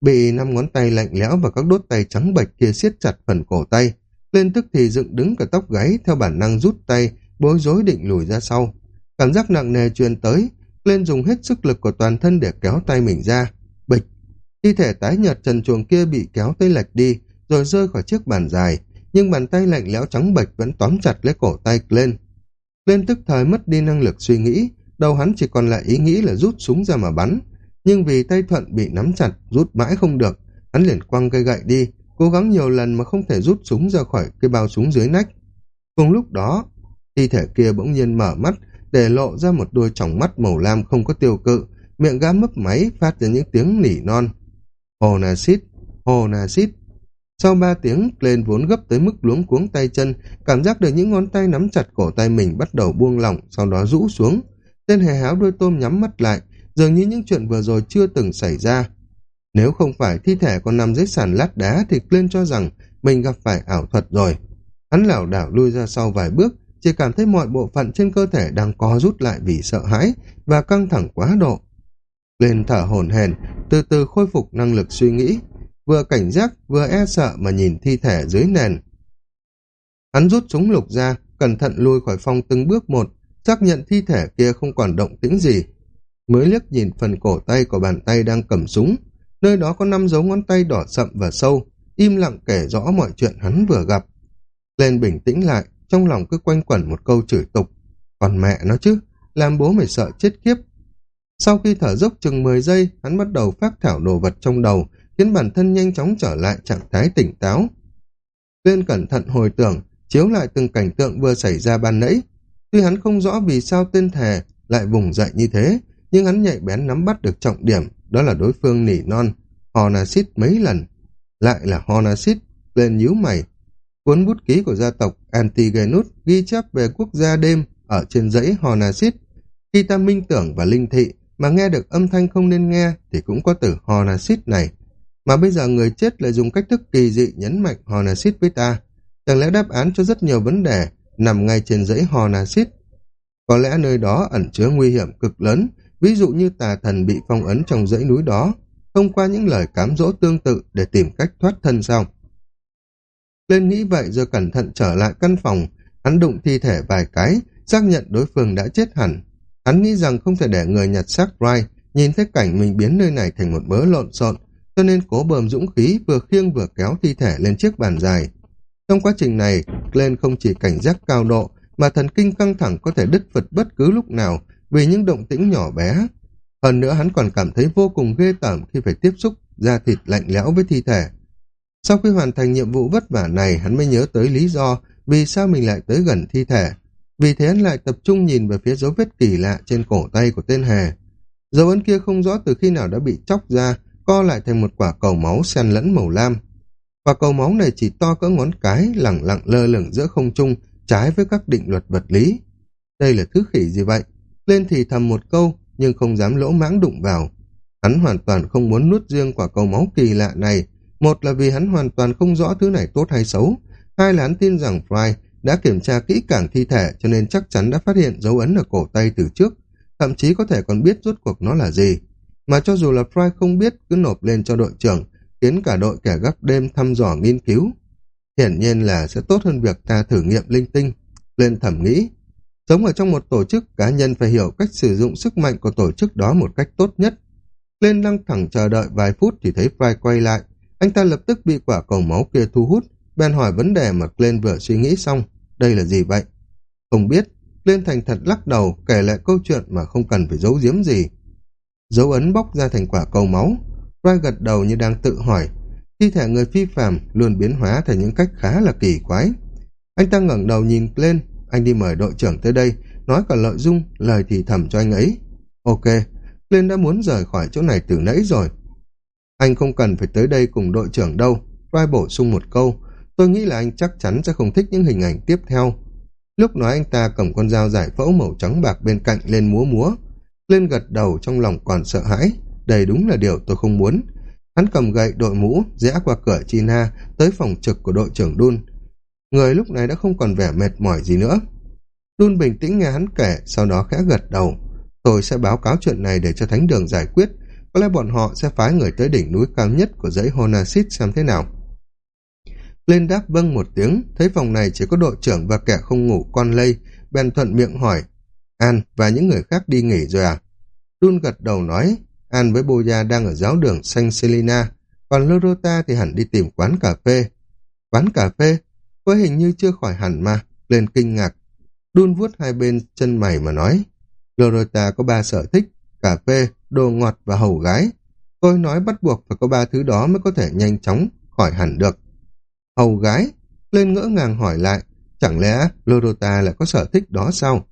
Bị năm ngón tay lạnh lẽo và các đốt tay trắng bệch kia siết chặt phần cổ tay, lên tức thì dựng đứng cả tóc gáy theo bản năng rút tay, bối rối định lùi ra sau. Cảm giác nặng nề truyền tới, lên dùng hết sức lực của toàn thân để kéo tay mình ra. Bịch! Thi thể tái nhợt trần chuồng kia bị kéo tới lệch đi, rồi rơi khỏi chiếc bàn dài, nhưng bàn tay lạnh lẽo trắng bệch vẫn tóm chặt lấy cổ tay lên. Lên tức thời mất đi năng lực suy nghĩ, đầu hắn chỉ còn lại ý nghĩ là rút súng ra mà bắn. Nhưng vì tay thuận bị nắm chặt, rút mãi không được, hắn liền quăng cây gậy đi, cố gắng nhiều lần mà không thể rút súng ra khỏi cái bao súng dưới nách. Cùng lúc đó, thi thể kia bỗng nhiên mở mắt, để lộ ra một đôi tròng mắt màu lam không có tiêu cự, miệng gã mấp máy phát ra những tiếng nỉ non. Hồ nà xít, hồ nà xít. Sau ba tiếng, lên vốn gấp tới mức luống cuống tay chân, cảm giác được những ngón tay nắm chặt cổ tay mình bắt đầu buông lỏng, sau đó rũ xuống. Tên hề háo đôi tôm nhắm mắt lại, dường như những chuyện vừa rồi chưa từng xảy ra. Nếu không phải thi thể còn nằm dưới sàn lát đá thì Clint cho rằng mình gặp phải ảo thuật rồi. Hắn lảo đảo lui ra sau vài bước, chỉ cảm thấy mọi bộ phận trên cơ thể đang co rút lại vì sợ hãi và căng thẳng quá độ. Lên thở hổn hển, từ từ khôi phục năng lực suy nghĩ, vừa cảnh giác vừa e sợ mà nhìn thi thể dưới nền. Hắn rút súng lục ra, cẩn thận lui khỏi phòng từng bước một, xác nhận thi thể kia không còn động tĩnh gì. Mới liếc nhìn phần cổ tay của bàn tay đang cầm súng, nơi đó có năm dấu ngón tay đỏ sậm và sâu, im lặng kể rõ mọi chuyện hắn vừa gặp. Lên bình tĩnh lại, trong lòng cứ quanh quẩn một câu chửi tục. Còn mẹ nó chứ, làm bố mày sợ chết khiếp. Sau khi thở dốc chừng 10 giây, hắn bắt đầu phát thảo đồ vật trong đầu, khiến bản thân nhanh chóng trở lại trạng thái tỉnh táo. Lên cẩn thận hồi tưởng, chiếu lại từng cảnh tượng vừa xảy ra ban nãy. Tuy hắn không rõ vì sao tên thề lại vùng dậy như thế, nhưng hắn nhạy bén nắm bắt được trọng điểm, đó là đối phương nỉ non. Hornacid mấy lần. Lại là Hornacid, lên nhíu mày. Cuốn bút ký của gia tộc Antigenus ghi chép về quốc gia đêm ở trên dãy Hornacid. Khi ta minh tưởng và linh thị mà nghe được âm thanh không nên nghe thì cũng có từ Hornacid này. Mà bây giờ người chết lại dùng cách thức kỳ dị nhấn mạnh Hornacid với ta. Chẳng lẽ đáp án cho rất nhiều vấn đề nằm ngay trên dãy Hornacid? Có lẽ nơi đó ẩn chứa nguy hiểm cực lớn, ví dụ như tà thần bị phong ấn trong dãy núi đó, thông qua những lời cám dỗ tương tự để tìm cách thoát thân sau Lên nghĩ vậy rồi cẩn thận trở lại căn phòng, hắn đụng thi thể vài cái, xác nhận đối phương đã chết hẳn. Hắn nghĩ rằng không thể để người nhặt xác Bright nhìn thấy cảnh mình biến nơi này thành một mớ lộn xộn, cho nên cố bơm dũng khí vừa khiêng vừa kéo thi thể lên chiếc bàn dài. Trong quá trình này, Glenn không chỉ cảnh giác cao độ, mà thần kinh căng thẳng có thể đứt phật bất cứ lúc nào vì những động tĩnh nhỏ bé. Hơn nữa hắn còn cảm thấy vô cùng ghê tởm khi phải tiếp xúc da thịt lạnh lẽo với thi thể. Sau khi hoàn thành nhiệm vụ vất vả này, hắn mới nhớ tới lý do vì sao mình lại tới gần thi thể. Vì thế hắn lại tập trung nhìn về phía dấu vết kỳ lạ trên cổ tay của tên hề. Dấu ấn kia không rõ từ khi nào đã bị chóc ra, co lại thành một quả cầu máu xen lẫn màu lam. Quả cầu máu này chỉ to cỡ ngón cái, lẳng lặng lơ lửng giữa không trung, trái với các định luật vật lý. Đây là thứ khỉ gì vậy? Lên thì thầm một câu, nhưng không dám lỗ mãng đụng vào. Hắn hoàn toàn không muốn nuốt riêng quả cầu máu kỳ lạ này, một là vì hắn hoàn toàn không rõ thứ này tốt hay xấu, hai là hắn tin rằng Fry đã kiểm tra kỹ càng thi thể cho nên chắc chắn đã phát hiện dấu ấn ở cổ tay từ trước, thậm chí có thể còn biết rốt cuộc nó là gì. Mà cho dù là Fry không biết cứ nộp lên cho đội trưởng, khiến cả đội kẻ gác đêm thăm dò nghiên cứu. Hiển nhiên là sẽ tốt hơn việc ta thử nghiệm linh tinh. Lên thẩm nghĩ, sống ở trong một tổ chức, cá nhân phải hiểu cách sử dụng sức mạnh của tổ chức đó một cách tốt nhất. Lên lăng thẳng chờ đợi vài phút thì thấy Fry quay lại. Anh ta lập tức bị quả cầu máu kia thu hút, bèn hỏi vấn đề mà Glenn vừa suy nghĩ xong. Đây là gì vậy? Không biết. Glenn thành thật lắc đầu, kể lại câu chuyện mà không cần phải giấu giếm gì. Dấu ấn bóc ra thành quả cầu máu. Fry gật đầu như đang tự hỏi. Thi thể người phi phàm luôn biến hóa thành những cách khá là kỳ quái. Anh ta ngẩng đầu nhìn Glenn anh đi mời đội trưởng tới đây, nói cả lợi dung, lời thì thầm cho anh ấy. Ok, lên đã muốn rời khỏi chỗ này từ nãy rồi. Anh không cần phải tới đây cùng đội trưởng đâu. Fry bổ sung một câu, tôi nghĩ là anh chắc chắn sẽ không thích những hình ảnh tiếp theo. Lúc nói anh ta cầm con dao giải phẫu màu trắng bạc bên cạnh lên múa múa. Lên gật đầu trong lòng còn sợ hãi. Đây đúng là điều tôi không muốn. Hắn cầm gậy đội mũ, rẽ qua cửa China, tới phòng trực của đội trưởng Đun. Người lúc này đã không còn vẻ mệt mỏi gì nữa. Đun bình tĩnh nghe hắn kể, sau đó khẽ gật đầu. Tôi sẽ báo cáo chuyện này để cho thánh đường giải quyết. Có lẽ bọn họ sẽ phái người tới đỉnh núi cao nhất của dãy Honasit xem thế nào. Lên đáp vâng một tiếng, thấy phòng này chỉ có đội trưởng và kẻ không ngủ con lây, bèn thuận miệng hỏi, An và những người khác đi nghỉ rồi à? Đun gật đầu nói, An với Boya đang ở giáo đường San Selina, còn Lorota thì hẳn đi tìm quán cà phê. Quán cà phê? Với hình như chưa khỏi hẳn mà, lên kinh ngạc. Đun vuốt hai bên chân mày mà nói, Lorota có ba sở thích, cà phê, đồ ngọt và hầu gái. Tôi nói bắt buộc phải có ba thứ đó mới có thể nhanh chóng khỏi hẳn được. Hầu gái? Lên ngỡ ngàng hỏi lại, chẳng lẽ Lorota lại có sở thích đó sao?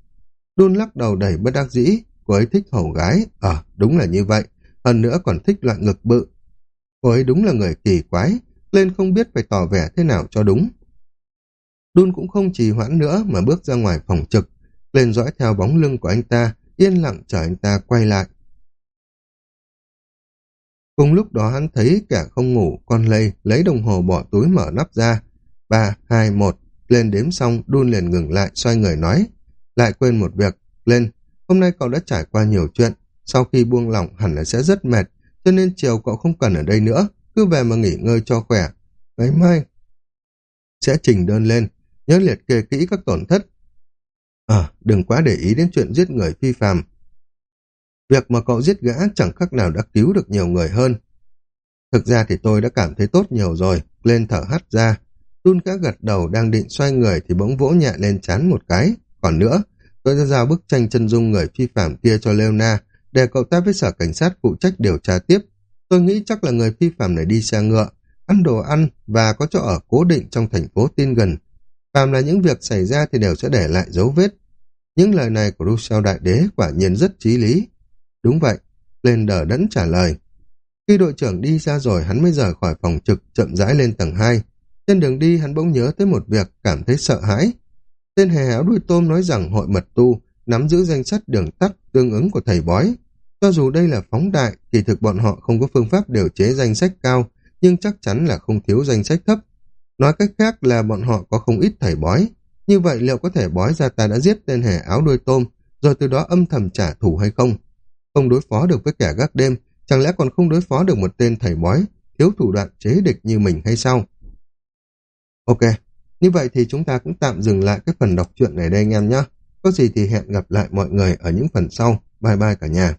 Đun lắc đầu đầy bất đắc dĩ, cô ấy thích hầu gái. Ờ, đúng là như vậy. Hơn nữa còn thích loại ngực bự. Cô ấy đúng là người kỳ quái. Lên không biết phải tỏ vẻ thế nào cho đúng. Đun cũng không trì hoãn nữa mà bước ra ngoài phòng trực. Lên dõi theo bóng lưng của anh ta, yên lặng chờ anh ta quay lại. Cùng lúc đó hắn thấy cả không ngủ, con lây, lấy đồng hồ bỏ túi mở nắp ra. ba hai một lên đếm xong, đun liền ngừng lại, xoay người nói. Lại quên một việc, lên, hôm nay cậu đã trải qua nhiều chuyện, sau khi buông lỏng hẳn là sẽ rất mệt, cho nên chiều cậu không cần ở đây nữa, cứ về mà nghỉ ngơi cho khỏe. Ngày mai sẽ trình đơn lên, nhớ liệt kê kỹ các tổn thất. À, đừng quá để ý đến chuyện giết người phi phàm. Việc mà cậu giết gã chẳng khác nào đã cứu được nhiều người hơn. Thực ra thì tôi đã cảm thấy tốt nhiều rồi, lên thở hắt ra. Đun cá gật đầu đang định xoay người thì bỗng vỗ nhẹ lên chán một cái. Còn nữa, tôi đã giao bức tranh chân dung người phi phạm kia cho Leona để cậu ta với sở cảnh sát phụ trách điều tra tiếp. Tôi nghĩ chắc là người phi phạm này đi xe ngựa, ăn đồ ăn và có chỗ ở cố định trong thành phố tin gần phàm là những việc xảy ra thì đều sẽ để lại dấu vết. Những lời này của Rousseau Đại Đế quả nhiên rất trí lý. Đúng vậy, lên đờ đẫn trả lời. Khi đội trưởng đi ra rồi hắn mới rời khỏi phòng trực chậm rãi lên tầng 2. Trên đường đi hắn bỗng nhớ tới một việc cảm thấy sợ hãi. Tên hề áo đuôi tôm nói rằng hội mật tu nắm giữ danh sách đường tắt tương ứng của thầy bói. Cho dù đây là phóng đại, thì thực bọn họ không có phương pháp điều chế danh sách cao, nhưng chắc chắn là không thiếu danh sách thấp. Nói cách khác là bọn họ có không ít thầy bói. Như vậy liệu có thể bói ra ta đã giết tên hề áo đuôi tôm, rồi từ đó âm thầm trả thù hay không? Không đối phó được với kẻ gác đêm, chẳng lẽ còn không đối phó được một tên thầy bói, thiếu thủ đoạn chế địch như mình hay sao? Ok, như vậy thì chúng ta cũng tạm dừng lại cái phần đọc truyện này đây anh em nhé. Có gì thì hẹn gặp lại mọi người ở những phần sau. Bye bye cả nhà.